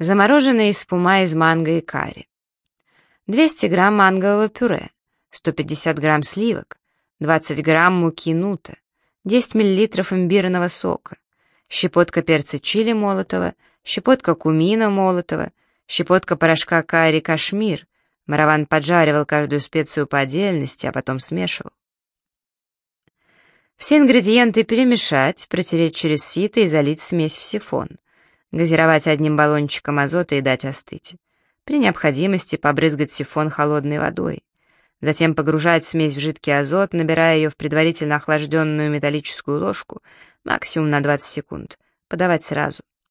Замороженные спума из манго и карри. 200 грамм мангового пюре, 150 грамм сливок, 20 грамм муки нута, 10 миллилитров имбирного сока, щепотка перца чили молотого, щепотка кумина молотого, щепотка порошка карри кашмир. Мараван поджаривал каждую специю по отдельности, а потом смешивал. Все ингредиенты перемешать, протереть через сито и залить смесь в сифон газировать одним баллончиком азота и дать остыть. При необходимости побрызгать сифон холодной водой. Затем погружать смесь в жидкий азот, набирая ее в предварительно охлажденную металлическую ложку, максимум на 20 секунд. Подавать сразу.